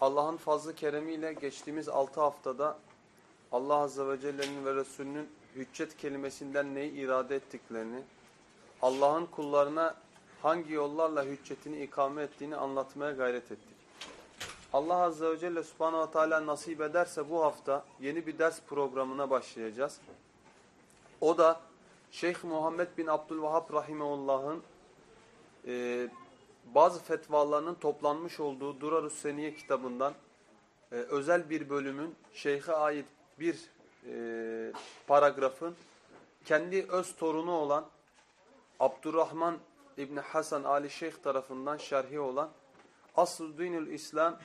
Allah'ın fazlı keremiyle geçtiğimiz 6 haftada Allah Azze ve Celle'nin ve Resulünün hüccet kelimesinden neyi irade ettiklerini, Allah'ın kullarına hangi yollarla hüccetini ikame ettiğini anlatmaya gayret ettik. Allah Azze ve Celle Subhanahu ve Teala nasip ederse bu hafta yeni bir ders programına başlayacağız. O da Şeyh Muhammed bin Abdülvahhab Rahimehullah'ın e, bazı fetvalarının toplanmış olduğu Durar-ı Seniye kitabından e, özel bir bölümün şeyhe ait bir e, paragrafın kendi öz torunu olan Abdurrahman İbni Hasan Ali Şeyh tarafından şerhi olan Asl Dinül İslam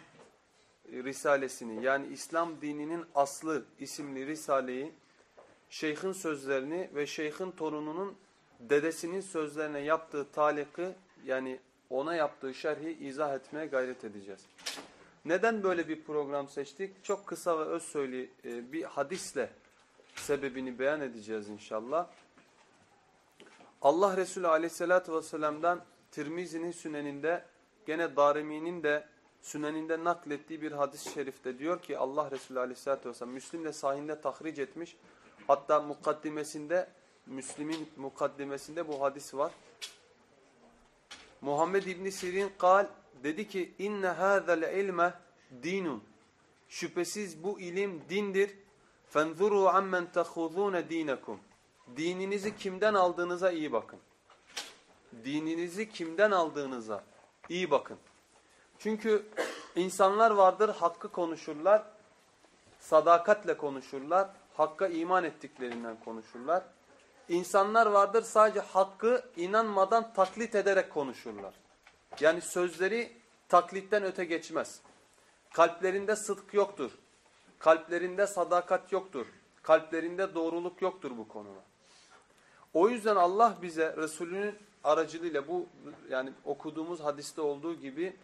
Risalesini yani İslam dininin aslı isimli risaleyi şeyhin sözlerini ve şeyhin torununun dedesinin sözlerine yaptığı taliki yani ona yaptığı şerhi izah etmeye gayret edeceğiz. Neden böyle bir program seçtik? Çok kısa ve öz söyley e, bir hadisle sebebini beyan edeceğiz inşallah. Allah Resulü aleyhissalatü vesselam'dan Tirmizi'nin süneninde gene Darimi'nin de süneninde naklettiği bir hadis-i şerifte diyor ki Allah Resulü aleyhissalatü vesselam Müslim de sahinde tahric etmiş. Hatta mukaddimesinde Müslim'in mukaddimesinde bu hadis var. Muhammed İbn Sirin kal dedi ki inne hadzal ilme dinun. Şüphesiz bu ilim dindir. Fenzuru ammen tahuzun dinakum. Dininizi kimden aldığınıza iyi bakın. Dininizi kimden aldığınıza iyi bakın. Çünkü insanlar vardır hakkı konuşurlar, sadakatle konuşurlar, hakka iman ettiklerinden konuşurlar İnsanlar vardır sadece hakkı inanmadan taklit ederek konuşurlar. Yani sözleri taklitten öte geçmez. Kalplerinde sıdk yoktur. Kalplerinde sadakat yoktur. Kalplerinde doğruluk yoktur bu konuda. O yüzden Allah bize Resulünün aracılığıyla bu yani okuduğumuz hadiste olduğu gibi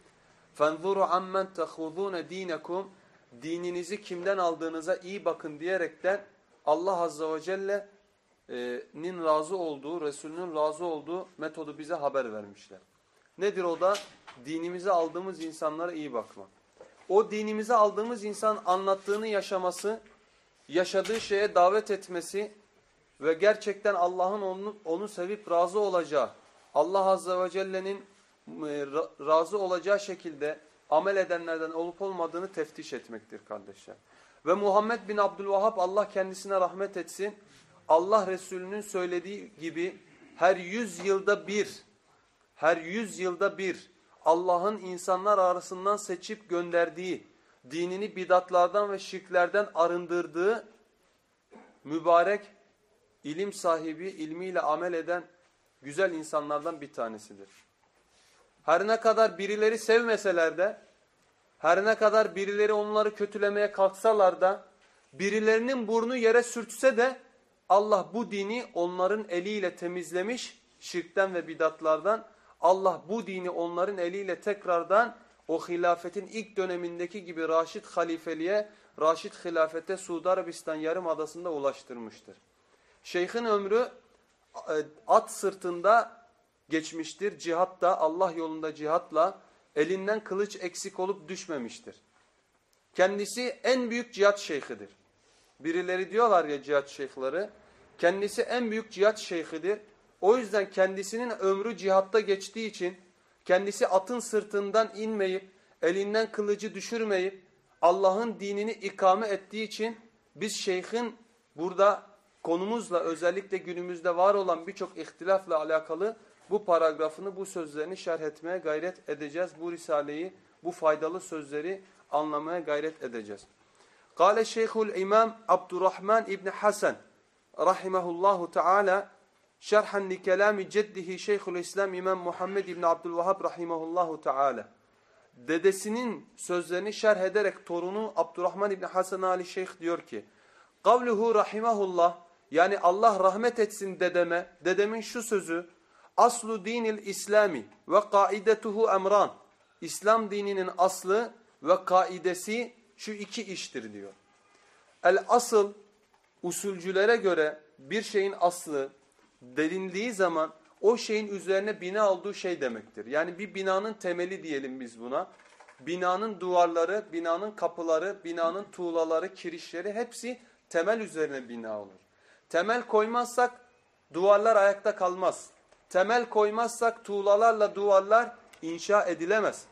فَانْظُرُ عَمَّنْ تَخُذُونَ دِينَكُمْ Dininizi kimden aldığınıza iyi bakın diyerekten Allah Azze ve Celle nin razı olduğu, Resulünün razı olduğu metodu bize haber vermişler. Nedir o da? Dinimize aldığımız insanlara iyi bakmak. O dinimize aldığımız insan anlattığını yaşaması, yaşadığı şeye davet etmesi ve gerçekten Allah'ın onu, onu sevip razı olacağı, Allah Azze ve Celle'nin razı olacağı şekilde amel edenlerden olup olmadığını teftiş etmektir kardeşler. Ve Muhammed bin Abdülvahhab Allah kendisine rahmet etsin Allah Resulü'nün söylediği gibi her yüz yılda bir, her yüz yılda bir Allah'ın insanlar arasından seçip gönderdiği, dinini bidatlardan ve şirklerden arındırdığı mübarek ilim sahibi, ilmiyle amel eden güzel insanlardan bir tanesidir. Her ne kadar birileri sevmeseler de, her ne kadar birileri onları kötülemeye kalksalar da, birilerinin burnu yere sürtse de Allah bu dini onların eliyle temizlemiş şirkten ve bidatlardan. Allah bu dini onların eliyle tekrardan o hilafetin ilk dönemindeki gibi Raşid halifeliğe, Raşid hilafete Suudi Arabistan yarımadasında ulaştırmıştır. Şeyhin ömrü e, at sırtında geçmiştir. Cihatta Allah yolunda cihatla elinden kılıç eksik olup düşmemiştir. Kendisi en büyük cihat şeyhidir. Birileri diyorlar ya cihat şeyhleri. Kendisi en büyük cihat şeyhidir. O yüzden kendisinin ömrü cihatta geçtiği için kendisi atın sırtından inmeyip elinden kılıcı düşürmeyip Allah'ın dinini ikame ettiği için biz şeyhin burada konumuzla özellikle günümüzde var olan birçok ihtilafla alakalı bu paragrafını, bu sözlerini şerh etmeye gayret edeceğiz. Bu risaleyi, bu faydalı sözleri anlamaya gayret edeceğiz. Kale Şeyhul İmam Abdurrahman İbni Hasan rahimahullahu teala şerhan li kelami ceddihi Şeyhul İslam İmam Muhammed İbni Abdülvahhab rahimahullahu teala dedesinin sözlerini şerh ederek torunu Abdurrahman İbni Hasan Ali Şeyh diyor ki Kavluhu rahimahullah yani Allah rahmet etsin dedeme dedemin şu sözü Aslu dinil İslami ve kaidetuhu emran. İslam dininin aslı ve kaidesi şu iki iştir diyor. El asıl usulcülere göre bir şeyin aslı derinliği zaman o şeyin üzerine bina olduğu şey demektir. Yani bir binanın temeli diyelim biz buna. Binanın duvarları, binanın kapıları, binanın tuğlaları, kirişleri hepsi temel üzerine bina olur. Temel koymazsak duvarlar ayakta kalmaz. Temel koymazsak tuğlalarla duvarlar inşa edilemez.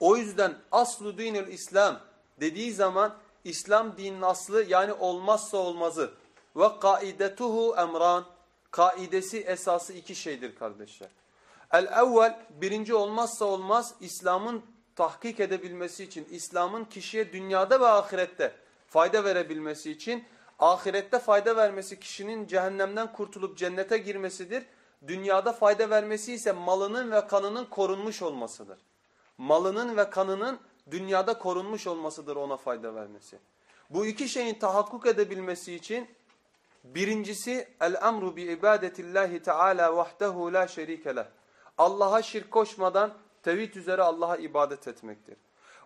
O yüzden aslu dinül İslam dediği zaman İslam dininin aslı yani olmazsa olmazı ve kaidetuhu emran kaidesi esası iki şeydir kardeşler. El evvel birinci olmazsa olmaz İslam'ın tahkik edebilmesi için İslam'ın kişiye dünyada ve ahirette fayda verebilmesi için ahirette fayda vermesi kişinin cehennemden kurtulup cennete girmesidir. Dünyada fayda vermesi ise malının ve kanının korunmuş olmasıdır. Malının ve kanının dünyada korunmuş olmasıdır ona fayda vermesi. Bu iki şeyin tahakkuk edebilmesi için birincisi el emru bi ibadetillahi teala vahdehu la şerike. Allah'a şirk koşmadan tevhid üzere Allah'a ibadet etmektir.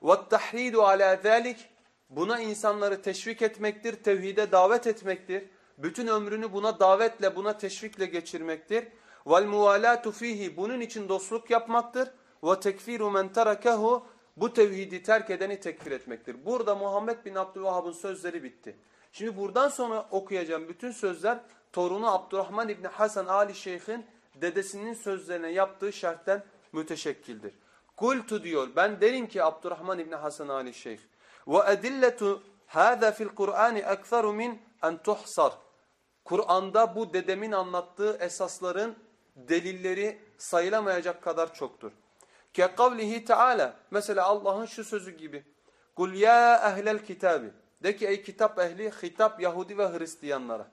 Ve tahridu ala zalik buna insanları teşvik etmektir, tevhide davet etmektir. Bütün ömrünü buna davetle, buna teşvikle geçirmektir. Vel muvalatu fihi bunun için dostluk yapmaktır. Ve tekfiru men terakehu bu tevhidi terk edeni tekfir etmektir. Burada Muhammed bin Abdülvahhab'ın sözleri bitti. Şimdi buradan sonra okuyacağım bütün sözler torunu Abdurrahman İbni Hasan Ali Şeyh'in dedesinin sözlerine yaptığı şartten müteşekkildir. Kultu diyor ben derim ki Abdurrahman İbni Hasan Ali Şeyh ve edilletu hâzâ fil Kur'ani ekseru min en tuhsar. Kur'an'da bu dedemin anlattığı esasların delilleri sayılamayacak kadar çoktur. Ke kavlihi Teala mesela Allah'ın şu sözü gibi. Kul ya ehlel kitabi. De ki ey kitap ehli hitap Yahudi ve Hristiyanlara.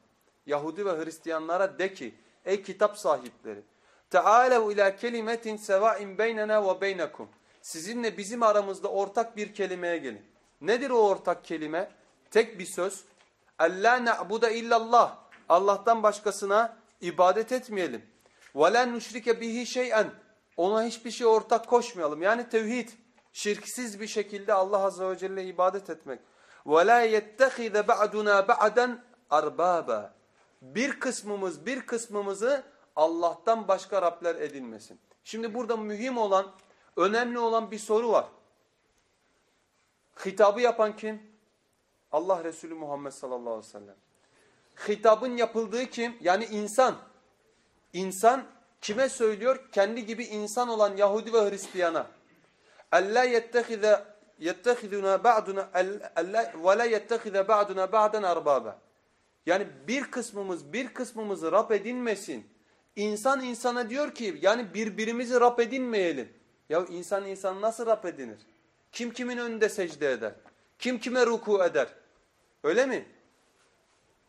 Yahudi ve Hristiyanlara de ki ey kitap sahipleri. Teâlev ila kelimetin sevâin beynena ve beynekum. Sizinle bizim aramızda ortak bir kelimeye gelin. Nedir o ortak kelime? Tek bir söz. Allâ ne'bude illallah. Allah'tan başkasına ibadet etmeyelim. Ve lâ nüşrike bihi şey'en. Ona hiçbir şey ortak koşmayalım. Yani tevhid. Şirksiz bir şekilde Allah Azze ve Celle ibadet etmek. وَلَا يَتَّخِذَ بَعْدُنَا بَعْدًا أَرْبَابًا Bir kısmımız bir kısmımızı Allah'tan başka Rabler edinmesin. Şimdi burada mühim olan, önemli olan bir soru var. Hitabı yapan kim? Allah Resulü Muhammed sallallahu aleyhi ve sellem. Hitabın yapıldığı kim? Yani insan. İnsan kime söylüyor? Kendi gibi insan olan Yahudi ve Hristiyana. Allah yettehize yettehiduna ba'duna ve la yettehize ba'duna ba'dan arbaba. Yani bir kısmımız bir kısmımızı Rab edinmesin. İnsan insana diyor ki yani birbirimizi Rab edinmeyelim. Ya insan insan nasıl Rab edinir? Kim kimin önünde secde eder? Kim kime ruku eder? Öyle mi?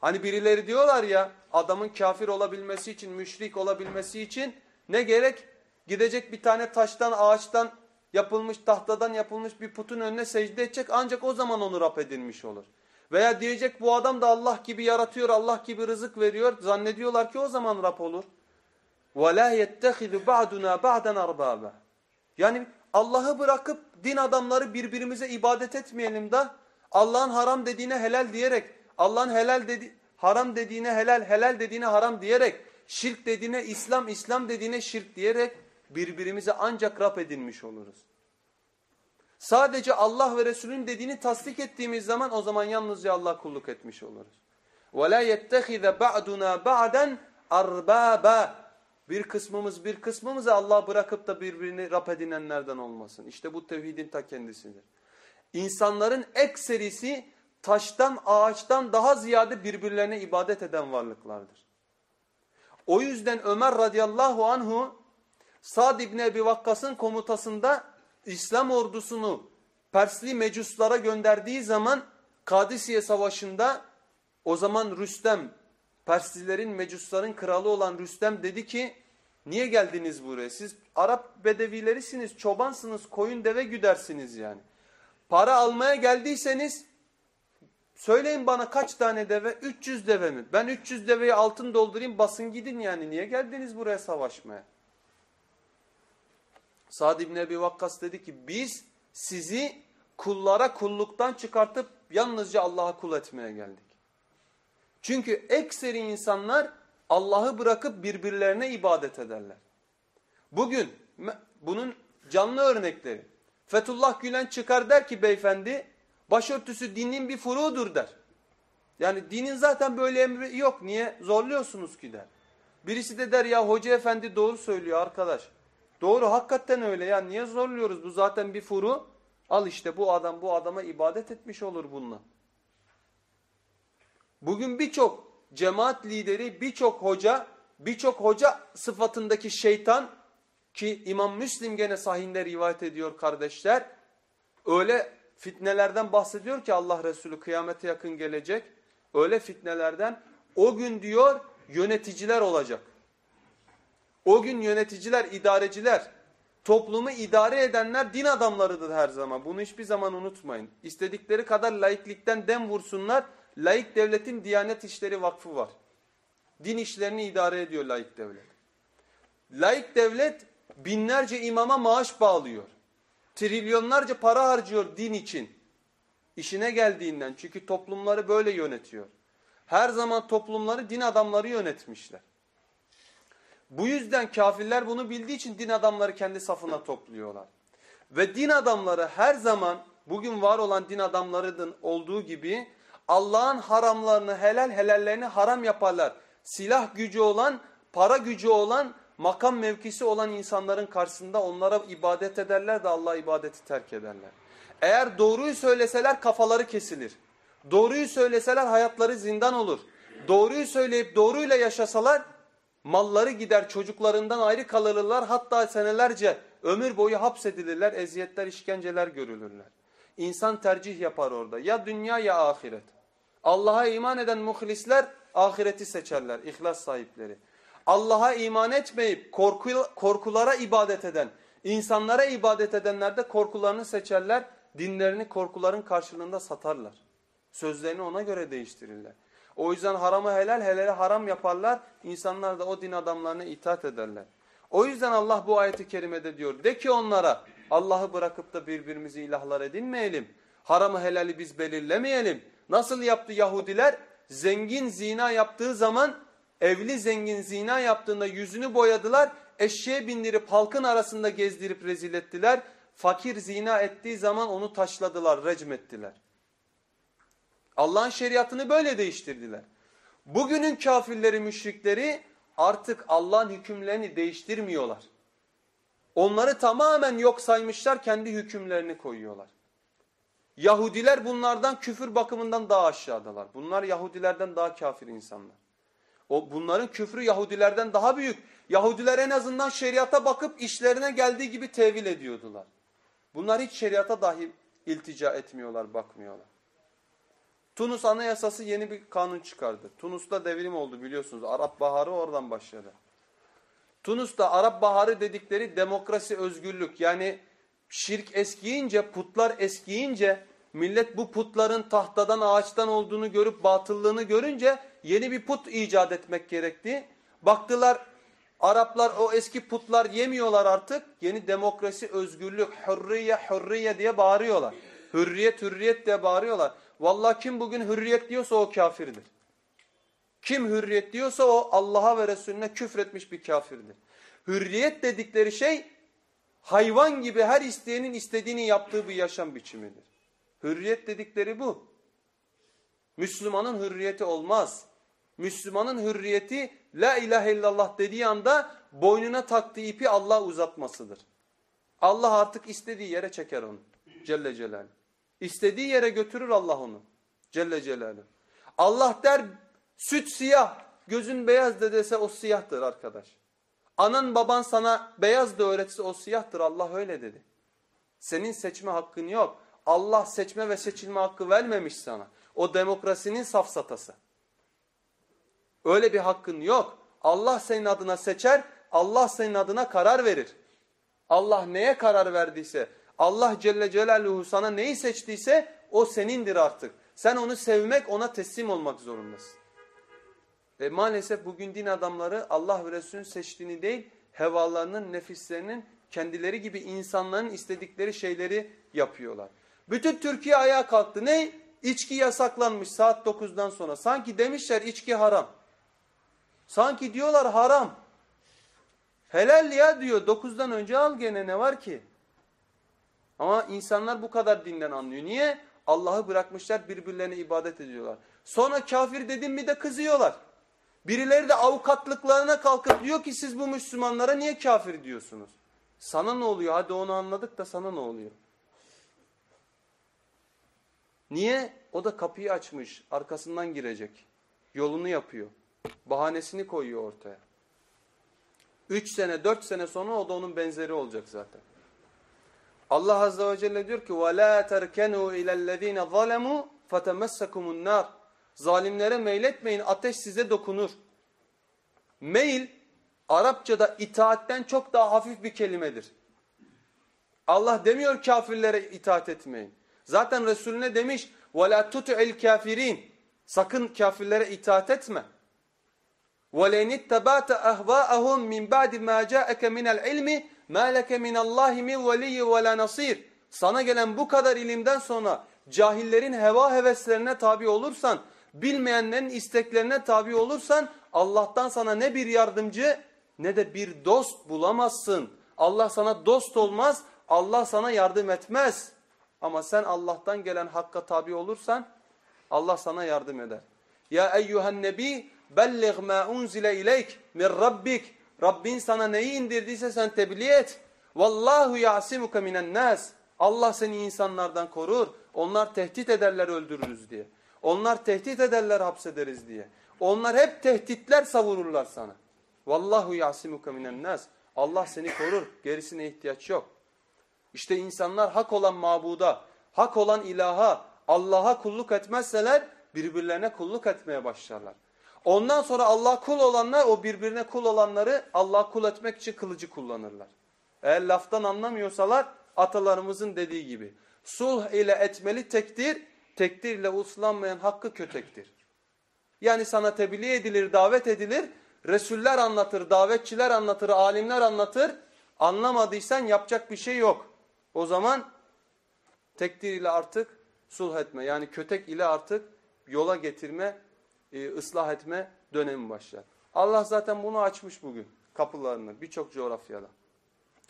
Hani birileri diyorlar ya adamın kafir olabilmesi için, müşrik olabilmesi için ne gerek? Gidecek bir tane taştan, ağaçtan yapılmış, tahtadan yapılmış bir putun önüne secde edecek ancak o zaman onu Rab edinmiş olur. Veya diyecek bu adam da Allah gibi yaratıyor, Allah gibi rızık veriyor. Zannediyorlar ki o zaman Rab olur. وَلَا يَتَّخِذُ بَعْدُنَا بَعْدًا أَرْبَابًا Yani Allah'ı bırakıp din adamları birbirimize ibadet etmeyelim de Allah'ın haram dediğine helal diyerek, Allah'ın helal dedi haram dediğine helal, helal dediğine haram diyerek, şirk dediğine İslam, İslam dediğine şirk diyerek birbirimize ancak Rab edinmiş oluruz. Sadece Allah ve Resulün dediğini tasdik ettiğimiz zaman o zaman yalnızca Allah kulluk etmiş oluruz. وَلَا يَتَّخِذَ بَعْدُنَا بَعْدًا أَرْبَابًا Bir kısmımız bir kısmımızı Allah bırakıp da birbirini Rab edinenlerden olmasın. İşte bu tevhidin ta kendisidir. insanların ekserisi taştan ağaçtan daha ziyade birbirlerine ibadet eden varlıklardır. O yüzden Ömer radıyallahu anhu Sa'd İbni Ebi Vakkas'ın komutasında İslam ordusunu Persli mecuslara gönderdiği zaman Kadisiye Savaşı'nda o zaman Rüstem Perslilerin mecusların kralı olan Rüstem dedi ki niye geldiniz buraya siz Arap bedevilerisiniz çobansınız koyun deve güdersiniz yani. Para almaya geldiyseniz söyleyin bana kaç tane deve 300 deve mi ben 300 deveyi altın doldurayım basın gidin yani niye geldiniz buraya savaşmaya. Sa'd İbni Ebi Vakkas dedi ki biz sizi kullara kulluktan çıkartıp yalnızca Allah'a kul etmeye geldik. Çünkü ekseri insanlar Allah'ı bırakıp birbirlerine ibadet ederler. Bugün bunun canlı örnekleri. Fethullah Gülen çıkar der ki beyefendi başörtüsü dinin bir furudur der. Yani dinin zaten böyle emri yok niye zorluyorsunuz ki der. Birisi de der ya hoca efendi doğru söylüyor arkadaş. Doğru hakikaten öyle ya niye zorluyoruz bu zaten bir furu. Al işte bu adam bu adama ibadet etmiş olur bununla. Bugün birçok cemaat lideri, birçok hoca, birçok hoca sıfatındaki şeytan ki İmam Müslim gene sahinde rivayet ediyor kardeşler. Öyle fitnelerden bahsediyor ki Allah Resulü kıyamete yakın gelecek. Öyle fitnelerden o gün diyor yöneticiler olacak. O gün yöneticiler, idareciler, toplumu idare edenler din adamlarıdır her zaman. Bunu hiçbir zaman unutmayın. İstedikleri kadar laiklikten dem vursunlar. Laik devletin Diyanet İşleri Vakfı var. Din işlerini idare ediyor laik devlet. Laik devlet binlerce imama maaş bağlıyor. Trilyonlarca para harcıyor din için. İşine geldiğinden çünkü toplumları böyle yönetiyor. Her zaman toplumları din adamları yönetmişler. Bu yüzden kafirler bunu bildiği için din adamları kendi safına topluyorlar. Ve din adamları her zaman bugün var olan din adamlarının olduğu gibi Allah'ın haramlarını helal helallerini haram yaparlar. Silah gücü olan, para gücü olan, makam mevkisi olan insanların karşısında onlara ibadet ederler de Allah ibadeti terk ederler. Eğer doğruyu söyleseler kafaları kesilir. Doğruyu söyleseler hayatları zindan olur. Doğruyu söyleyip doğruyla yaşasalar malları gider çocuklarından ayrı kalırlar hatta senelerce ömür boyu hapsedilirler eziyetler işkenceler görülürler. İnsan tercih yapar orada ya dünya ya ahiret. Allah'a iman eden muhlisler ahireti seçerler ihlas sahipleri. Allah'a iman etmeyip korku, korkulara ibadet eden insanlara ibadet edenler de korkularını seçerler dinlerini korkuların karşılığında satarlar. Sözlerini ona göre değiştirirler. O yüzden haramı helal, helali haram yaparlar. İnsanlar da o din adamlarına itaat ederler. O yüzden Allah bu ayeti kerimede diyor. De ki onlara Allah'ı bırakıp da birbirimizi ilahlar edinmeyelim. Haramı helali biz belirlemeyelim. Nasıl yaptı Yahudiler? Zengin zina yaptığı zaman evli zengin zina yaptığında yüzünü boyadılar. Eşeğe bindirip halkın arasında gezdirip rezil ettiler. Fakir zina ettiği zaman onu taşladılar, recm ettiler. Allah'ın şeriatını böyle değiştirdiler. Bugünün kafirleri, müşrikleri artık Allah'ın hükümlerini değiştirmiyorlar. Onları tamamen yok saymışlar, kendi hükümlerini koyuyorlar. Yahudiler bunlardan küfür bakımından daha aşağıdalar. Bunlar Yahudilerden daha kafir insanlar. O bunların küfrü Yahudilerden daha büyük. Yahudiler en azından şeriata bakıp işlerine geldiği gibi tevil ediyordular. Bunlar hiç şeriata dahi iltica etmiyorlar, bakmıyorlar. Tunus Anayasası yeni bir kanun çıkardı. Tunus'ta devrim oldu biliyorsunuz. Arap Baharı oradan başladı. Tunus'ta Arap Baharı dedikleri demokrasi, özgürlük yani şirk eskiyince, putlar eskiyince millet bu putların tahtadan, ağaçtan olduğunu görüp batıllığını görünce yeni bir put icat etmek gerekti. Baktılar Araplar o eski putlar yemiyorlar artık. Yeni demokrasi, özgürlük, hürriye, hürriye diye bağırıyorlar. Hürriyet, hürriyet diye bağırıyorlar. Vallahi kim bugün hürriyet diyorsa o kafirdir. Kim hürriyet diyorsa o Allah'a ve Resulüne küfretmiş bir kafirdir. Hürriyet dedikleri şey hayvan gibi her isteyenin istediğini yaptığı bir yaşam biçimidir. Hürriyet dedikleri bu. Müslümanın hürriyeti olmaz. Müslümanın hürriyeti la ilahe illallah dediği anda boynuna taktığı ipi Allah uzatmasıdır. Allah artık istediği yere çeker onu. Celle Celaluhu. İstediği yere götürür Allah onu. Celle Celaluhu. Allah der süt siyah, gözün beyaz de dese o siyahtır arkadaş. Anan baban sana beyaz da öğretse o siyahtır. Allah öyle dedi. Senin seçme hakkın yok. Allah seçme ve seçilme hakkı vermemiş sana. O demokrasinin safsatası. Öyle bir hakkın yok. Allah senin adına seçer, Allah senin adına karar verir. Allah neye karar verdiyse, Allah Celle Celaluhu sana neyi seçtiyse o senindir artık. Sen onu sevmek, ona teslim olmak zorundasın. Ve maalesef bugün din adamları Allah ve Resulünün seçtiğini değil, hevalarının, nefislerinin kendileri gibi insanların istedikleri şeyleri yapıyorlar. Bütün Türkiye ayağa kalktı. Ne? İçki yasaklanmış saat 9'dan sonra. Sanki demişler içki haram. Sanki diyorlar haram. Helal ya diyor 9'dan önce al gene ne var ki? Ama insanlar bu kadar dinden anlıyor. Niye? Allah'ı bırakmışlar birbirlerine ibadet ediyorlar. Sonra kafir dedim mi de kızıyorlar. Birileri de avukatlıklarına kalkıp diyor ki siz bu Müslümanlara niye kafir diyorsunuz? Sana ne oluyor? Hadi onu anladık da sana ne oluyor? Niye? O da kapıyı açmış. Arkasından girecek. Yolunu yapıyor. Bahanesini koyuyor ortaya. Üç sene, dört sene sonra o da onun benzeri olacak zaten. Allah Azze ve Celle diyor ki وَلَا تَرْكَنُوا اِلَى الَّذ۪ينَ ظَلَمُوا فَتَمَسَّكُمُ النَّارِ Zalimlere meyletmeyin ateş size dokunur. Meyil Arapçada itaatten çok daha hafif bir kelimedir. Allah demiyor kafirlere itaat etmeyin. Zaten Resulüne demiş وَلَا تُتُعِ الْكَافِرِينَ Sakın kafirlere itaat etme. وَلَيْنِ اتَّبَعْتَ أَهْوَاءَهُمْ مِنْ بَعْدِ مَا جَاءَكَ مِنَ الْعِلْمِ مَا لَكَ مِنَ اللّٰهِ مِنْ وَلِيِّ وَلَا نَصِيرٍ Sana gelen bu kadar ilimden sonra cahillerin heva heveslerine tabi olursan, bilmeyenlerin isteklerine tabi olursan Allah'tan sana ne bir yardımcı ne de bir dost bulamazsın. Allah sana dost olmaz, Allah sana yardım etmez. Ama sen Allah'tan gelen hakka tabi olursan Allah sana yardım eder. Ya eyyuhen nebi belliğ ma unzile ileyk min rabbik. Rabbin sana neyi indirdiyse sen tebliğ et. Vallahu ya'simuke minen nas. Allah seni insanlardan korur. Onlar tehdit ederler öldürürüz diye. Onlar tehdit ederler hapsederiz diye. Onlar hep tehditler savururlar sana. Vallahu ya'simuke minen nas. Allah seni korur. Gerisine ihtiyaç yok. İşte insanlar hak olan mabuda, hak olan ilaha, Allah'a kulluk etmezseler birbirlerine kulluk etmeye başlarlar. Ondan sonra Allah kul olanlar o birbirine kul olanları Allah kul etmek için kılıcı kullanırlar. Eğer laftan anlamıyorsalar atalarımızın dediği gibi sulh ile etmeli tekdir, tekdir ile uslanmayan hakkı kötektir. Yani sana tebliğ edilir, davet edilir, Resuller anlatır, davetçiler anlatır, alimler anlatır. Anlamadıysan yapacak bir şey yok. O zaman tekdir ile artık sulh etme yani kötek ile artık yola getirme, e, ıslah etme dönemi başlar. Allah zaten bunu açmış bugün kapılarını birçok coğrafyada.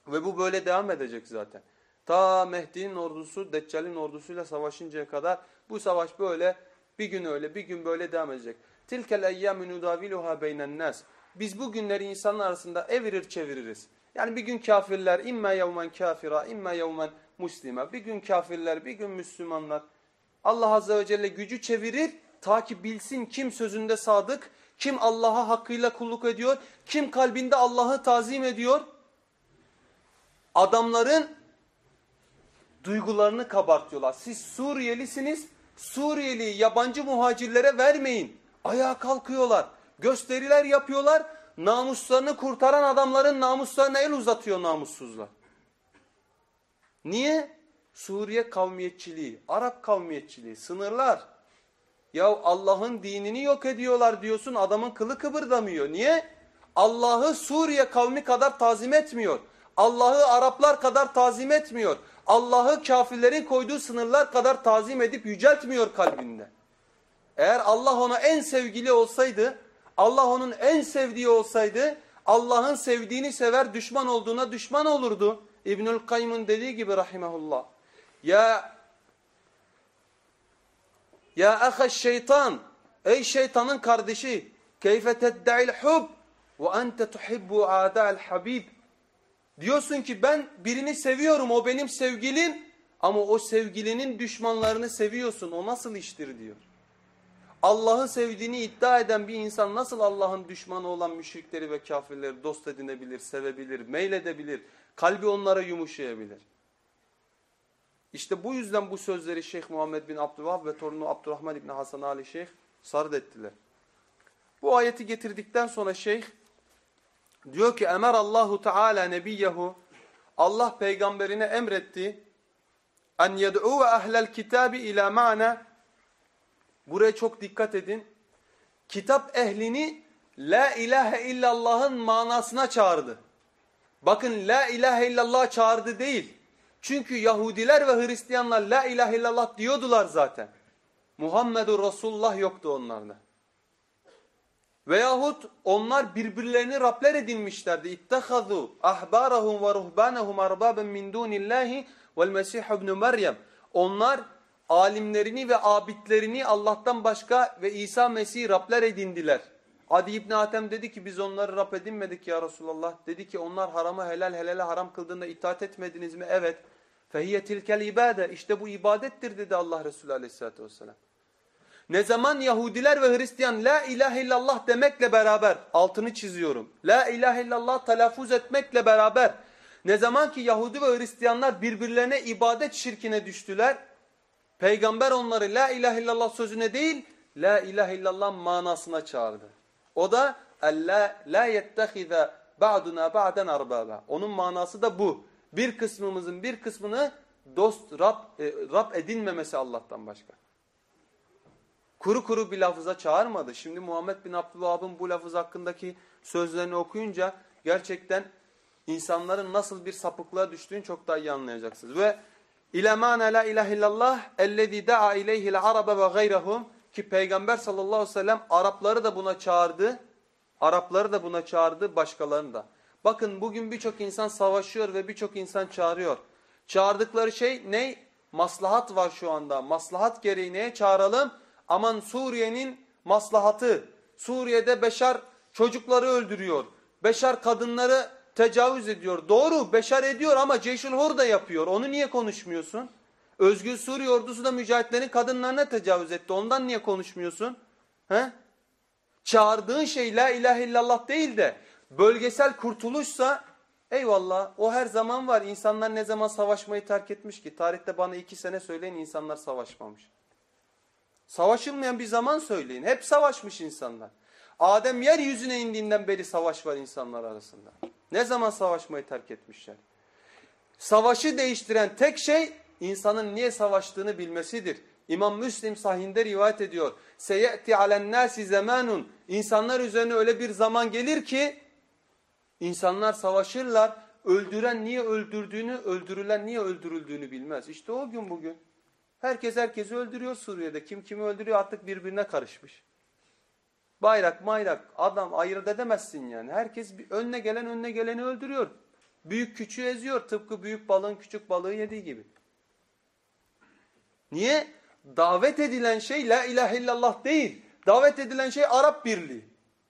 Ve bu böyle devam edecek zaten. Ta Mehdi'nin ordusu Deccal'in ordusuyla savaşıncaya kadar bu savaş böyle bir gün öyle bir gün böyle devam edecek. Tilkel eyyâmü nudâviluhâ beynen nas. Biz bu günleri insanlar arasında evirir çeviririz. Yani bir gün kafirler imme yevmen kafira imme yevmen muslime. Bir gün kafirler bir gün Müslümanlar. Allah Azze ve Celle gücü çevirir ta ki bilsin kim sözünde sadık, kim Allah'a hakkıyla kulluk ediyor, kim kalbinde Allah'ı tazim ediyor. Adamların duygularını kabartıyorlar. Siz Suriyelisiniz, Suriyeli yabancı muhacirlere vermeyin. Ayağa kalkıyorlar, gösteriler yapıyorlar. Namuslarını kurtaran adamların namuslarına el uzatıyor namussuzlar. Niye? Suriye kavmiyetçiliği, Arap kavmiyetçiliği, sınırlar. Ya Allah'ın dinini yok ediyorlar diyorsun adamın kılı kıpırdamıyor. Niye? Allah'ı Suriye kavmi kadar tazim etmiyor. Allah'ı Araplar kadar tazim etmiyor. Allah'ı kafirlerin koyduğu sınırlar kadar tazim edip yüceltmiyor kalbinde. Eğer Allah ona en sevgili olsaydı, Allah onun en sevdiği olsaydı, Allah'ın sevdiğini sever, düşman olduğuna düşman olurdu. İbnül Kayyım'ın dediği gibi rahimahullah. Ya ya ahaş şeytan ey şeytanın kardeşi keyfe tedda'il hub ve ente tuhibbu a'da'al habib diyorsun ki ben birini seviyorum o benim sevgilim Ama o sevgilinin düşmanlarını seviyorsun. O nasıl iştir diyor. Allah'ı sevdiğini iddia eden bir insan nasıl Allah'ın düşmanı olan müşrikleri ve kafirleri dost edinebilir, sevebilir, meyledebilir, kalbi onlara yumuşayabilir. İşte bu yüzden bu sözleri Şeyh Muhammed bin Abdülvahab ve torunu Abdurrahman İbni Hasan Ali Şeyh sard ettiler. Bu ayeti getirdikten sonra Şeyh diyor ki Emer Allahu Teala nebiyyehu Allah peygamberine emretti en yed'u ve ahlel kitabi ila ma'na buraya çok dikkat edin. Kitap ehlini la ilahe illallah'ın manasına çağırdı. Bakın la ilahe illallah çağırdı değil. Çünkü Yahudiler ve Hristiyanlar la ilahe illallah diyordular zaten. Muhammedur Resulullah yoktu onlarda. Veyahut onlar birbirlerini Rabler edinmişlerdi. İttehazu ahbarahum ve ruhbanahum arbaben min dunillahi vel mesih ibn Meryem. Onlar alimlerini ve abidlerini Allah'tan başka ve İsa Mesih Rabler edindiler. Adi İbni Hatem dedi ki biz onları Rab edinmedik ya Resulallah. Dedi ki onlar haramı helal helale haram kıldığında itaat etmediniz mi? Evet. Fehiyye tilkel ibade. İşte bu ibadettir dedi Allah Resulü aleyhissalatü vesselam. Ne zaman Yahudiler ve Hristiyan la ilahe illallah demekle beraber altını çiziyorum. La ilahe illallah telaffuz etmekle beraber ne zaman ki Yahudi ve Hristiyanlar birbirlerine ibadet şirkine düştüler. Peygamber onları la ilahe illallah sözüne değil la ilahe illallah manasına çağırdı. O da la la yettehize ba'duna ba'den arbaba. Onun manası da bu. Bir kısmımızın bir kısmını dost Rab, e, Rab edinmemesi Allah'tan başka. Kuru kuru bir lafıza çağırmadı. Şimdi Muhammed bin Abdülvahab'ın bu lafız hakkındaki sözlerini okuyunca gerçekten insanların nasıl bir sapıklığa düştüğünü çok daha iyi anlayacaksınız. Ve ile mâne la ilahe illallah ellezî da'a ileyhil arabe ve gayrahum ki Peygamber sallallahu aleyhi ve sellem Arapları da buna çağırdı. Arapları da buna çağırdı, başkalarını da. Bakın bugün birçok insan savaşıyor ve birçok insan çağırıyor. Çağırdıkları şey ne? Maslahat var şu anda. Maslahat gereği neye çağıralım? Aman Suriye'nin maslahatı. Suriye'de Beşar çocukları öldürüyor. Beşar kadınları tecavüz ediyor. Doğru Beşar ediyor ama Ceyşul Hur da yapıyor. Onu niye konuşmuyorsun? Özgür Suriye ordusu da mücahitlerin kadınlarına tecavüz etti. Ondan niye konuşmuyorsun? He? Çağırdığın şey la ilahe illallah değil de bölgesel kurtuluşsa eyvallah o her zaman var. İnsanlar ne zaman savaşmayı terk etmiş ki? Tarihte bana iki sene söyleyin insanlar savaşmamış. Savaşılmayan bir zaman söyleyin. Hep savaşmış insanlar. Adem yeryüzüne indiğinden beri savaş var insanlar arasında. Ne zaman savaşmayı terk etmişler? Savaşı değiştiren tek şey insanın niye savaştığını bilmesidir. İmam Müslim sahinde rivayet ediyor. Seyeti alen nasi zamanun. İnsanlar üzerine öyle bir zaman gelir ki insanlar savaşırlar. Öldüren niye öldürdüğünü, öldürülen niye öldürüldüğünü bilmez. İşte o gün bugün. Herkes herkesi öldürüyor Suriye'de. Kim kimi öldürüyor artık birbirine karışmış. Bayrak mayrak adam ayırt edemezsin yani. Herkes önüne gelen önüne geleni öldürüyor. Büyük küçüğü eziyor tıpkı büyük balığın küçük balığı yediği gibi. Niye? Davet edilen şey la ilahe illallah değil. Davet edilen şey Arap birliği.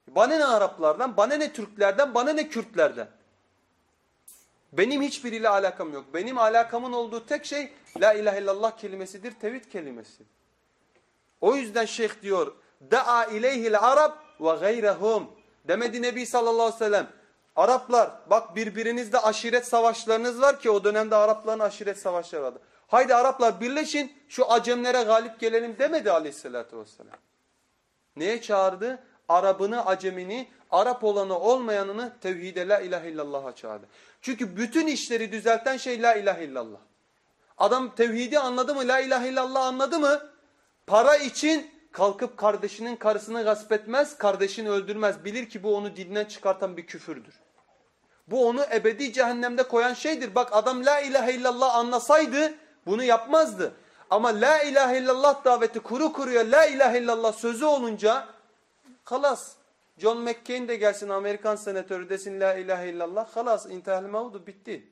Bana ne Araplardan, bana ne Türklerden, bana ne Kürtlerden. Benim hiçbiriyle alakam yok. Benim alakamın olduğu tek şey la ilahe illallah kelimesidir, tevhid kelimesi. O yüzden şeyh diyor, da'a ileyhil arab ve gayrehum. Demedi Nebi sallallahu aleyhi ve sellem. Araplar bak birbirinizde aşiret savaşlarınız var ki o dönemde Arapların aşiret savaşları vardı. Haydi Araplar birleşin şu acemlere galip gelelim demedi aleyhissalatü vesselam. Neye çağırdı? Arabını, acemini, Arap olanı olmayanını tevhide la ilahe illallah'a çağırdı. Çünkü bütün işleri düzelten şey la ilahe illallah. Adam tevhidi anladı mı? La ilahe illallah anladı mı? Para için kalkıp kardeşinin karısını gasp etmez, kardeşini öldürmez. Bilir ki bu onu dinden çıkartan bir küfürdür. Bu onu ebedi cehennemde koyan şeydir. Bak adam la ilahe illallah anlasaydı bunu yapmazdı. Ama la ilahe illallah daveti kuru kuruya la ilahe illallah sözü olunca halas. John McCain de gelsin Amerikan senatörü desin la ilahe illallah halas intihal mevdu bitti.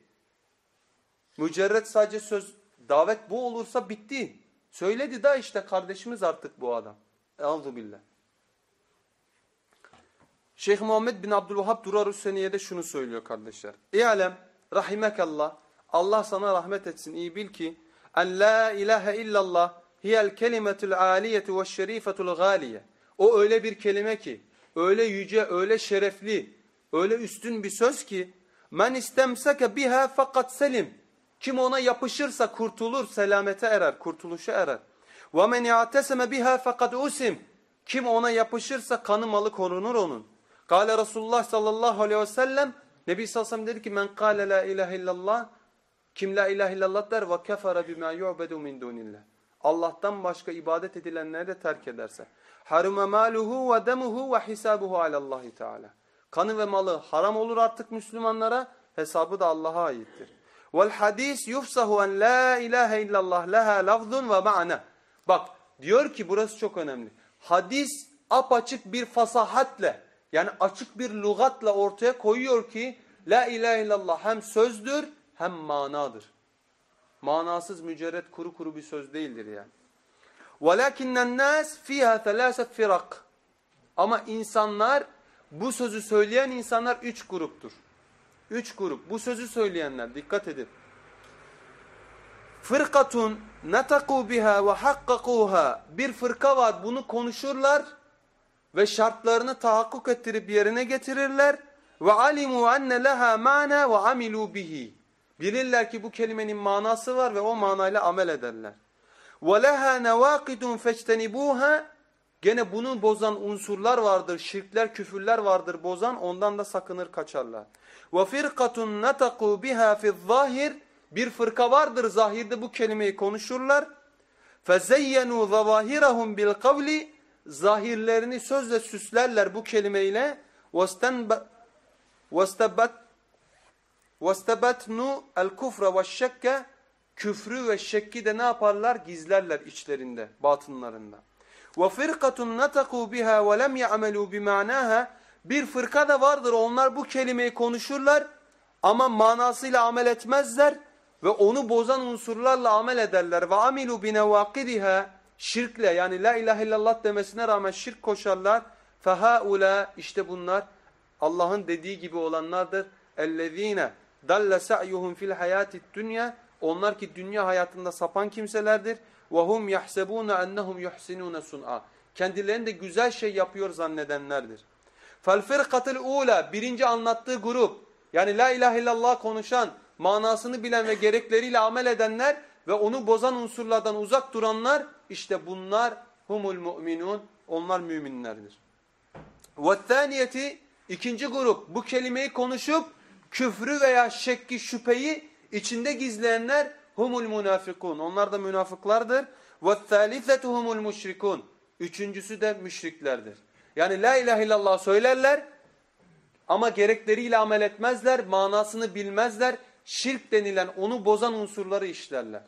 Mücerret sadece söz davet bu olursa bitti. Söyledi da işte kardeşimiz artık bu adam. Billah. Şeyh Muhammed bin Abdülvahhab Durarus Seniye'de şunu söylüyor kardeşler. İ'lem rahimekallah Allah sana rahmet etsin iyi bil ki en la ilahe illallah hiyel kelimetul aliyetu ve şerifetul galiye. O öyle bir kelime ki, öyle yüce, öyle şerefli, öyle üstün bir söz ki men istemseke biha fakat selim. Kim ona yapışırsa kurtulur, selamete erer, kurtuluşa erer. Men ya'teseme biha fakat usim. Kim ona yapışırsa kanı malı korunur onun. Kale Resulullah sallallahu aleyhi ve sellem Nebi sallallahu aleyhi dedi ki men kâle la ilahe illallah kim la ilahe illallah der ve kefere bima yu'bedu min dunillah. Allah'tan başka ibadet edilenleri de terk ederse. Harume maluhu ve demuhu ve hisabuhu alallahi teala. Kanı ve malı haram olur artık Müslümanlara, hesabı da Allah'a aittir. Vel hadis yufsahu en la ilahe illallah leha lafzun ve ma'na. Bak diyor ki burası çok önemli. Hadis apaçık bir fasahatle yani açık bir lügatla ortaya koyuyor ki la ilahe illallah hem sözdür hem manadır. Manasız mücerret kuru kuru bir söz değildir yani. وَلَكِنَّ النَّاسِ فِيهَا ثَلَاسَ firak. Ama insanlar bu sözü söyleyen insanlar üç gruptur. Üç grup. Bu sözü söyleyenler dikkat edin. Fırkatun nataku biha ve hakkakuha. Bir fırka var bunu konuşurlar ve şartlarını tahakkuk ettirip yerine getirirler. Ve alimu enne leha mana ve amilu bihi. Bilirler ki bu kelimenin manası var ve o manayla amel ederler. Ve leha nevakidun fectenibuha. Gene bunun bozan unsurlar vardır, şirkler, küfürler vardır bozan ondan da sakınır kaçarlar. وَفِرْقَةٌ نَتَقُوا بِهَا فِي الظَّاهِرِ Bir fırka vardır, zahirde bu kelimeyi konuşurlar. فَزَيَّنُوا ظَوَاهِرَهُمْ بِالْقَوْلِ Zahirlerini sözle süslerler bu kelimeyle. وَاسْتَبَتْنُوا الْكُفْرَ وَالشَّكَّ Küfrü ve şekki de ne yaparlar? Gizlerler içlerinde, batınlarında. وَفِرْقَةٌ نَتَقُوا بِهَا وَلَمْ يَعْمَلُوا بِمَعْنَاهَا bir fırka da vardır onlar bu kelimeyi konuşurlar ama manasıyla amel etmezler ve onu bozan unsurlarla amel ederler. Ve amilu binevakidiha şirkle yani la ilahe illallah demesine rağmen şirk koşarlar. Fehaula işte bunlar Allah'ın dediği gibi olanlardır. Ellezine dalle sa'yuhum fil hayati dünya onlar ki dünya hayatında sapan kimselerdir. Ve hum yahsebuna ennehum yuhsinuna sun'a. Kendilerini de güzel şey yapıyor zannedenlerdir. Fel firkatil ula birinci anlattığı grup yani la ilahe illallah konuşan manasını bilen ve gerekleriyle amel edenler ve onu bozan unsurlardan uzak duranlar işte bunlar humul mu'minun onlar müminlerdir. Vettaniyeti ikinci grup bu kelimeyi konuşup küfrü veya şekki şüpheyi içinde gizleyenler humul münafıkun onlar da münafıklardır. Vettalizetu humul müşrikun üçüncüsü de müşriklerdir. Yani la ilahe illallah söylerler ama gerekleriyle amel etmezler, manasını bilmezler. Şirk denilen onu bozan unsurları işlerler.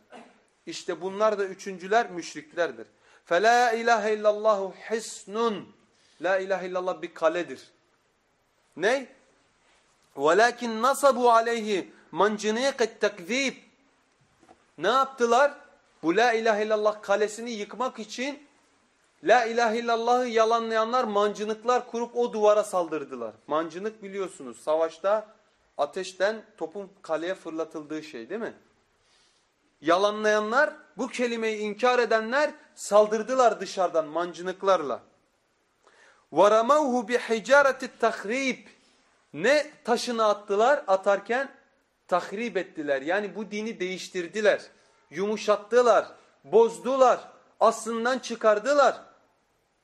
İşte bunlar da üçüncüler müşriklerdir. فَلَا ilahe illallahu hisnun. La ilahe illallah bir kaledir. Ne? وَلَكِنْ نَصَبُوا عَلَيْهِ mancınık tekzib. Ne yaptılar? Bu la ilahe illallah kalesini yıkmak için la ilahe illallah'ı yalanlayanlar mancınıklar kurup o duvara saldırdılar. Mancınık biliyorsunuz savaşta ateşten topun kaleye fırlatıldığı şey değil mi? Yalanlayanlar bu kelimeyi inkar edenler saldırdılar dışarıdan mancınıklarla. وَرَمَوْهُ بِحِجَارَةِ التَّخْرِيبِ Ne taşını attılar atarken? tahrip ettiler. Yani bu dini değiştirdiler. Yumuşattılar, bozdular, aslından çıkardılar.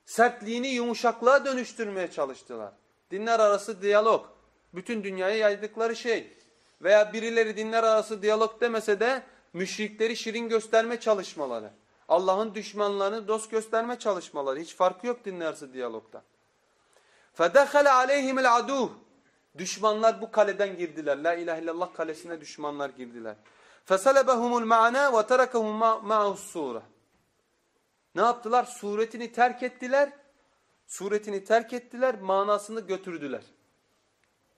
Sertliğini yumuşaklığa dönüştürmeye çalıştılar. Dinler arası diyalog. Bütün dünyaya yaydıkları şey. Veya birileri dinler arası diyalog demese de müşrikleri şirin gösterme çalışmaları. Allah'ın düşmanlarını dost gösterme çalışmaları. Hiç farkı yok dinler arası diyalogda. فَدَخَلَ عَلَيْهِمِ الْعَدُوهِ Düşmanlar bu kaleden girdiler. La ilahe illallah kalesine düşmanlar girdiler. فَسَلَبَهُمُ الْمَعْنَى وَتَرَكَهُمْ مَعَهُ السُّورَ ne yaptılar? Suretini terk ettiler. Suretini terk ettiler, manasını götürdüler.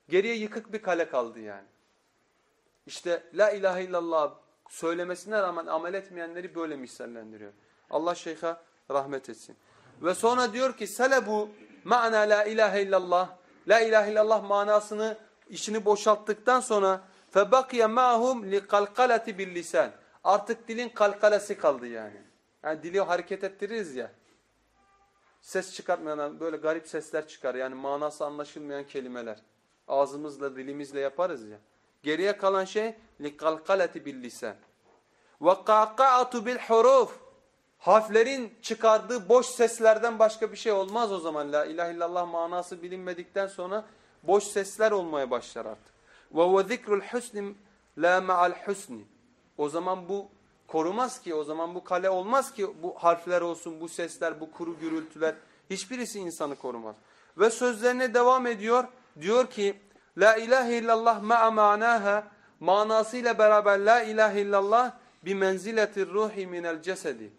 Geriye yıkık bir kale kaldı yani. İşte la ilahe illallah söylemesine rağmen amel etmeyenleri böyle misallendiriyor. Allah şeyha rahmet etsin. Ve sonra diyor ki selebu ma'na la ilahe illallah. La ilahe illallah manasını işini boşalttıktan sonra febakiye ma'hum li kalkalati bil lisan. Artık dilin kalkalesi kaldı yani. Yani dili hareket ettiririz ya. Ses çıkartmayan böyle garip sesler çıkar. Yani manası anlaşılmayan kelimeler. Ağzımızla dilimizle yaparız ya. Geriye kalan şey likalkaleti bil lisan. Ve ka'ka'atu bil huruf. Harflerin çıkardığı boş seslerden başka bir şey olmaz o zaman. La ilahe illallah manası bilinmedikten sonra boş sesler olmaya başlar artık. Ve ve zikrul husni la ma'al husni. O zaman bu korumaz ki, o zaman bu kale olmaz ki bu harfler olsun, bu sesler, bu kuru gürültüler. Hiçbirisi insanı korumaz. Ve sözlerine devam ediyor. Diyor ki La ilahe illallah ma'a ma'naha manasıyla beraber la ilahe illallah bi menziletir ruhi minel cesedi.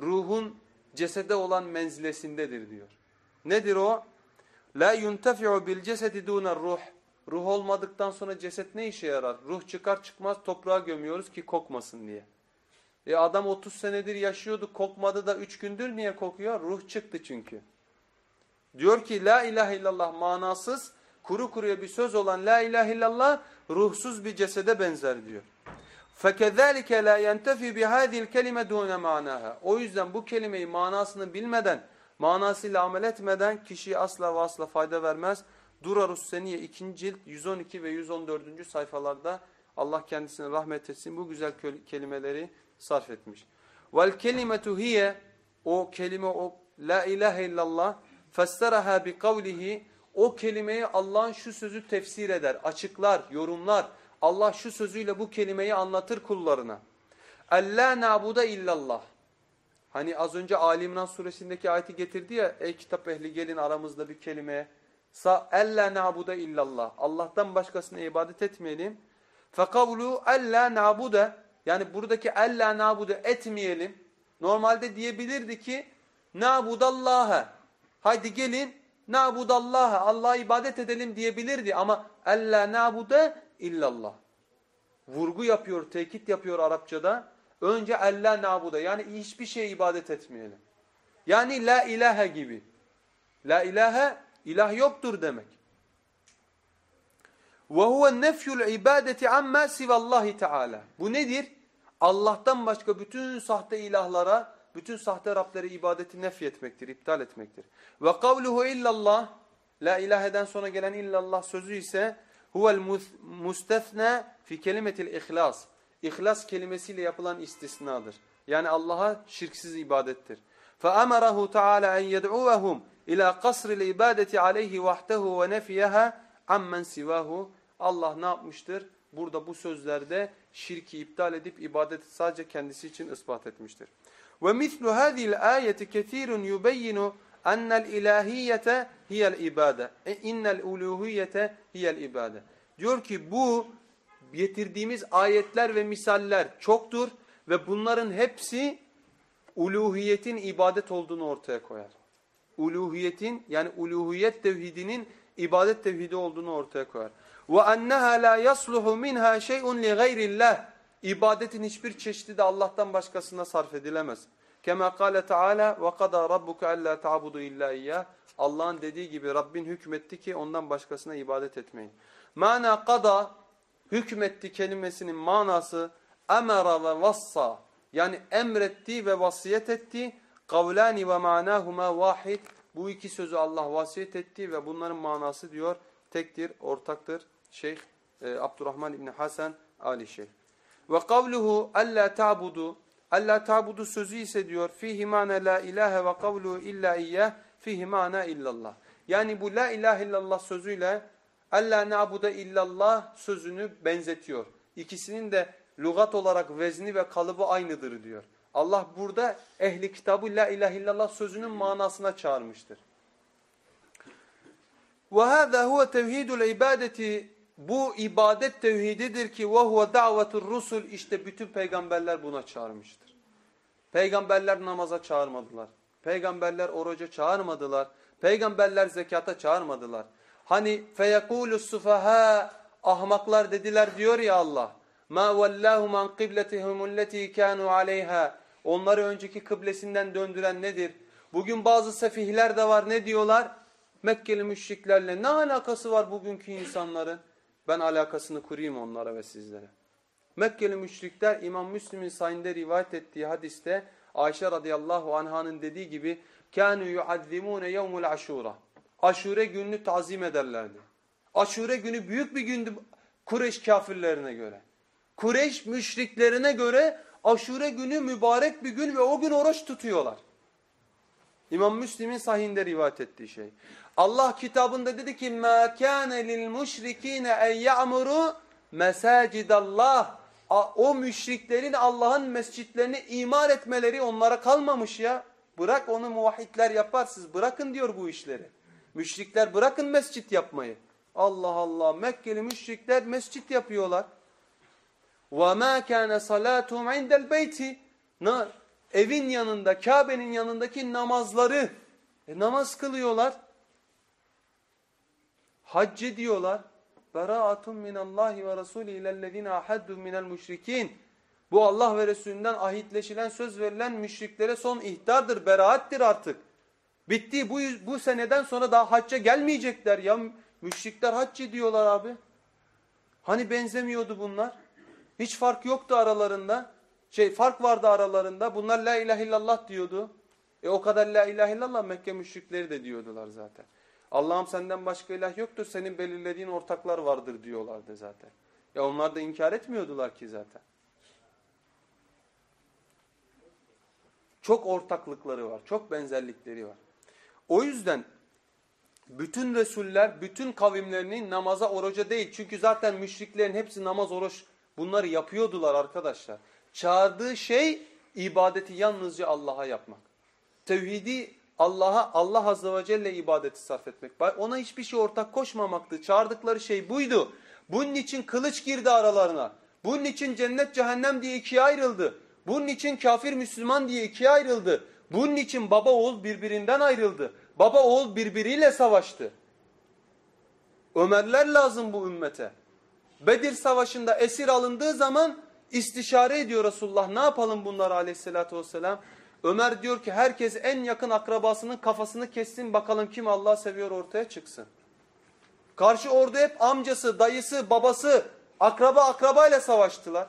Ruhun cesede olan menzilesindedir diyor. Nedir o? La yuntafi'u bil cesedi duner ruh. Ruh olmadıktan sonra ceset ne işe yarar? Ruh çıkar çıkmaz toprağa gömüyoruz ki kokmasın diye. E adam 30 senedir yaşıyordu kokmadı da 3 gündür niye kokuyor? Ruh çıktı çünkü. Diyor ki la ilahe illallah manasız kuru kuruya bir söz olan la ilahe illallah ruhsuz bir cesede benzer diyor. فَكَذَٰلِكَ لَا يَنْتَفِي بِهَذِي الْكَلِمَ دُونَ مَعْنَاهَا O yüzden bu kelimeyi manasını bilmeden, manasıyla amel etmeden kişiye asla ve asla fayda vermez. Durarus Seniye 2. cilt 112 ve 114. sayfalarda Allah kendisine rahmet etsin bu güzel kelimeleri sarf etmiş. Vel kelimetu hiye o kelime o la ilahe illallah fesseraha bi kavlihi o kelimeyi Allah'ın şu sözü tefsir eder, açıklar, yorumlar. Allah şu sözüyle bu kelimeyi anlatır kullarına. Ella nabuda illallah. Hani az önce Ali İmran suresindeki ayeti getirdi ya ey kitap ehli gelin aramızda bir kelimeye. Sa ella nabuda illallah. Allah'tan başkasına ibadet etmeyelim. Fekavlu ella nabuda yani buradaki ella nabuda etmeyelim. Normalde diyebilirdi ki nabudallaha. Haydi gelin nabudallaha Allah'a ibadet edelim diyebilirdi ama ella nabuda illallah. Vurgu yapıyor, tekit yapıyor Arapçada. Önce ella nabuda yani hiçbir şeye ibadet etmeyelim. Yani la ilahe gibi. La ilahe ilah yoktur demek. Ve huve nefyul ibadeti amma sivallahi teala. Bu nedir? Allah'tan başka bütün sahte ilahlara, bütün sahte Rablere ibadeti nefyetmektir, iptal etmektir. Ve kavluhu illallah, la ilaheden sonra gelen illallah sözü ise huvel mustethna fi kelimetil ihlas. İhlas kelimesiyle yapılan istisnadır. Yani Allah'a şirksiz ibadettir. فَأَمَرَهُ تَعَالَى اَنْ يَدْعُوَهُمْ اِلَى قَصْرِ الْاِبَادَةِ عَلَيْهِ وَحْتَهُ وَنَفِيَهَا عَمَّنْ سِوَاهُ Allah ne yapmıştır? Burada bu sözlerde şirki iptal edip ibadeti sadece kendisi için ispat etmiştir. Ve mislu hadhi'l ayeti kesirun yubeyyinu enel ilahiyete hiyel ibade. E, innel uluhiyete hiyel ibade. Diyor ki bu getirdiğimiz ayetler ve misaller çoktur ve bunların hepsi uluhiyetin ibadet olduğunu ortaya koyar. Uluhiyetin yani uluhiyet tevhidinin ibadet tevhidi olduğunu ortaya koyar. Ve enneha la yasluhu minha şey'un li gayrillah. İbadetin hiçbir çeşidi de Allah'tan başkasına sarf edilemez. Kema kâle Teala ve kadâ rabbuke allâ ta'budu illâ iyyâh. Allah'ın dediği gibi Rabbin hükmetti ki ondan başkasına ibadet etmeyin. Mana kada hükmetti kelimesinin manası emara ve vassa yani emretti ve vasiyet etti. Kavlani ve manahuma vahid. Bu iki sözü Allah vasiyet etti ve bunların manası diyor tektir, ortaktır. Şeyh e, Abdurrahman İbni Hasan Ali Şeyh. Ve kavluhu alla ta'budu alla ta'budu sözü ise diyor fihi mana la ilahe ve kavluhu illa iyyah fihi mana illallah. Yani bu la ilahe illallah sözüyle alla na'budu illallah sözünü benzetiyor. İkisinin de lügat olarak vezni ve kalıbı aynıdır diyor. Allah burada ehli kitabı la ilahe illallah sözünün manasına çağırmıştır. وَهَذَا هُوَ تَوْهِيدُ الْعِبَادَةِ Bu ibadet tevhididir ki وَهُوَ دَعْوَةُ الرُّسُلِ İşte bütün peygamberler buna çağırmıştır. Peygamberler namaza çağırmadılar. Peygamberler oruca çağırmadılar. Peygamberler zekata çağırmadılar. Hani فَيَقُولُ السُّفَهَا Ahmaklar dediler diyor ya Allah. مَا وَاللّٰهُمْ عَنْ قِبْلَتِهُمُ الَّتِي كَانُوا عَلَيْهَا Onları önceki kıblesinden döndüren nedir? Bugün bazı sefihler de var ne diyorlar? Mekkeli müşriklerle ne alakası var bugünkü insanların? Ben alakasını kurayım onlara ve sizlere. Mekkeli müşrikler İmam Müslim'in sayında rivayet ettiği hadiste Ayşe radıyallahu anhanın dediği gibi kânû yuazzimûne yevmul aşura. Aşure gününü tazim ederlerdi. Aşure günü büyük bir gündü Kureş kafirlerine göre. Kureş müşriklerine göre aşure günü mübarek bir gün ve o gün oruç tutuyorlar. İmam Müslim'in sahihinde rivayet ettiği şey. Allah kitabında dedi ki مَا كَانَ لِلْمُشْرِك۪ينَ اَنْ يَعْمُرُوا مَسَاجِدَ اللّٰهِ O müşriklerin Allah'ın mescitlerini imar etmeleri onlara kalmamış ya. Bırak onu muvahhidler yapar siz bırakın diyor bu işleri. Müşrikler bırakın mescit yapmayı. Allah Allah Mekkeli müşrikler mescit yapıyorlar. وَمَا كَانَ صَلَاتُهُمْ عِنْدَ الْبَيْتِ Evin yanında, Kabe'nin yanındaki namazları, e, namaz kılıyorlar. Hac ediyorlar. Beraatun minallahi ve rasuli ilellezine ahaddu minel müşrikin. Bu Allah ve Resulünden ahitleşilen, söz verilen müşriklere son ihtardır, beraattir artık. Bitti. Bu, bu seneden sonra daha hacca gelmeyecekler. Ya müşrikler hac ediyorlar abi. Hani benzemiyordu bunlar? Hiç fark yoktu aralarında. Şey fark vardı aralarında. Bunlar la ilahe illallah diyordu. E o kadar la ilahe illallah Mekke müşrikleri de diyordular zaten. Allah'ım senden başka ilah yoktur. Senin belirlediğin ortaklar vardır diyorlardı zaten. Ya onlar da inkar etmiyordular ki zaten. Çok ortaklıkları var. Çok benzerlikleri var. O yüzden bütün Resuller, bütün kavimlerinin namaza, oruca değil. Çünkü zaten müşriklerin hepsi namaz, oruç bunları yapıyordular arkadaşlar. Çağırdığı şey ibadeti yalnızca Allah'a yapmak. Tevhidi Allah'a Allah Azze ve Celle ibadeti sarf etmek. Ona hiçbir şey ortak koşmamaktı. Çağırdıkları şey buydu. Bunun için kılıç girdi aralarına. Bunun için cennet cehennem diye ikiye ayrıldı. Bunun için kafir Müslüman diye ikiye ayrıldı. Bunun için baba oğul birbirinden ayrıldı. Baba oğul birbiriyle savaştı. Ömerler lazım bu ümmete. Bedir savaşında esir alındığı zaman istişare ediyor Resulullah. Ne yapalım bunlar aleyhissalatü vesselam? Ömer diyor ki herkes en yakın akrabasının kafasını kessin bakalım kim Allah seviyor ortaya çıksın. Karşı ordu hep amcası, dayısı, babası, akraba akrabayla savaştılar.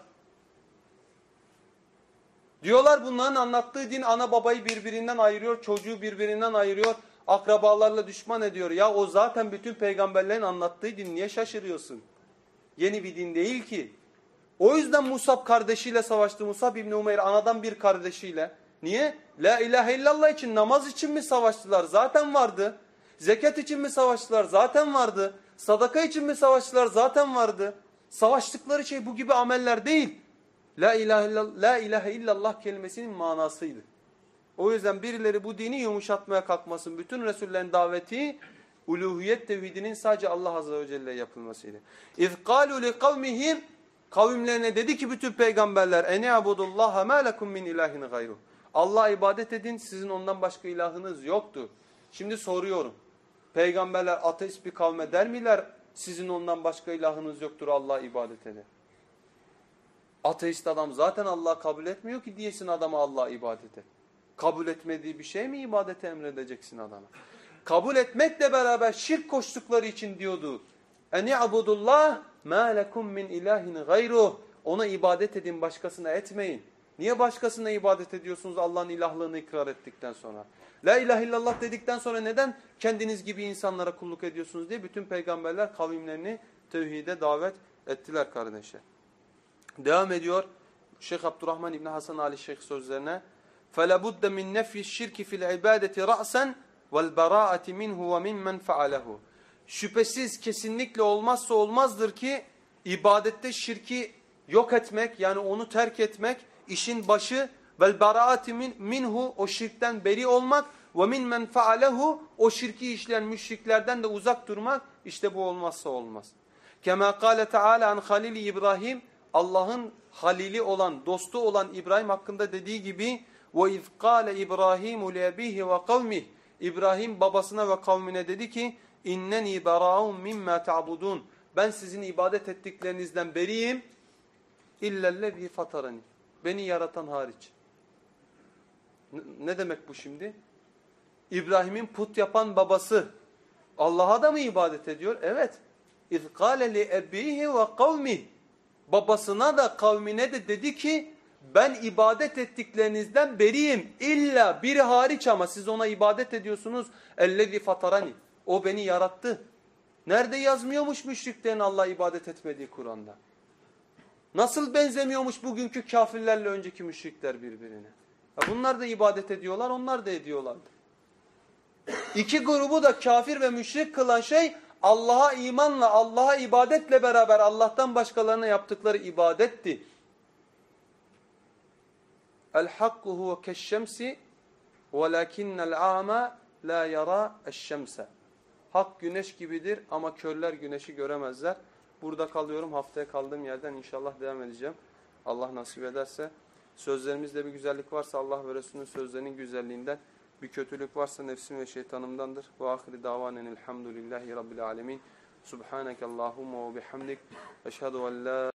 Diyorlar bunların anlattığı din ana babayı birbirinden ayırıyor, çocuğu birbirinden ayırıyor, akrabalarla düşman ediyor. Ya o zaten bütün peygamberlerin anlattığı din niye şaşırıyorsun? Yeni bir din değil ki. O yüzden Musab kardeşiyle savaştı. Musab İbni Umeyr anadan bir kardeşiyle. Niye? La ilahe illallah için namaz için mi savaştılar? Zaten vardı. Zekat için mi savaştılar? Zaten vardı. Sadaka için mi savaştılar? Zaten vardı. Savaştıkları şey bu gibi ameller değil. La ilahe illallah, la ilahe illallah kelimesinin manasıydı. O yüzden birileri bu dini yumuşatmaya kalkmasın. Bütün Resullerin daveti uluhiyet tevhidinin sadece Allah Azze ve Celle yapılmasıydı. İz قَالُوا لِقَوْمِهِمْ Kavimlerine dedi ki bütün peygamberler ene abudullaha ma lekum min ilahin gayru. Allah ibadet edin sizin ondan başka ilahınız yoktu. Şimdi soruyorum. Peygamberler ateist bir kavme der miler sizin ondan başka ilahınız yoktur Allah ibadet edin. Ateist adam zaten Allah kabul etmiyor ki diyesin adama Allah ibadet et. Kabul etmediği bir şey mi ibadete emredeceksin adama? Kabul etmekle beraber şirk koştukları için diyordu. Eni abudullah ma lekum min ilahin gayruh. Ona ibadet edin başkasına etmeyin. Niye başkasına ibadet ediyorsunuz Allah'ın ilahlığını ikrar ettikten sonra? La ilahe illallah dedikten sonra neden kendiniz gibi insanlara kulluk ediyorsunuz diye bütün peygamberler kavimlerini tevhide davet ettiler kardeşler. Devam ediyor Şeyh Abdurrahman İbni Hasan Ali Şeyh sözlerine. فَلَبُدَّ مِنْ نَفْيِ الشِّرْكِ فِي الْعِبَادَةِ رَأْسًا وَالْبَرَاءَةِ مِنْهُ وَمِنْ مَنْ فَعَلَهُ Şüphesiz kesinlikle olmazsa olmazdır ki ibadette şirki yok etmek yani onu terk etmek işin başı. Vel baraati minhu o şirkten beri olmak. Ve min men faalehu o şirki işleyen müşriklerden de uzak durmak işte bu olmazsa olmaz. Kema kâle Teala an halili İbrahim Allah'ın halili olan, dostu olan İbrahim hakkında dediği gibi ve iz kâle İbrahimu li ve kavmih. İbrahim babasına ve kavmine dedi ki inneni berâun mimma ta'budun ben sizin ibadet ettiklerinizden beriyim illellezî fatarani beni yaratan hariç. Ne demek bu şimdi? İbrahim'in put yapan babası Allah'a da mı ibadet ediyor? Evet. İz kâle li ebihi ve kavmih babasına da kavmine de dedi ki ben ibadet ettiklerinizden beriyim. İlla biri hariç ama siz ona ibadet ediyorsunuz. Ellezi fatarani. O beni yarattı. Nerede yazmıyormuş müşriklerin Allah ibadet etmediği Kur'an'da? Nasıl benzemiyormuş bugünkü kafirlerle önceki müşrikler birbirine? Ya bunlar da ibadet ediyorlar, onlar da ediyorlardı. İki grubu da kafir ve müşrik kılan şey Allah'a imanla, Allah'a ibadetle beraber Allah'tan başkalarına yaptıkları ibadetti. El hakku huve keşşemsi velakinnel a'ma la yara eşşemse. Hak güneş gibidir ama körler güneşi göremezler. Burada kalıyorum. Haftaya kaldığım yerden inşallah devam edeceğim. Allah nasip ederse. Sözlerimizde bir güzellik varsa Allah ve Resulünün sözlerinin güzelliğinden, bir kötülük varsa nefsim ve şeytanımdandır. Ve ahiri davanen elhamdülillahi rabbil alemin. Subhaneke Allahumma ve bihamdik. Eşhedü en la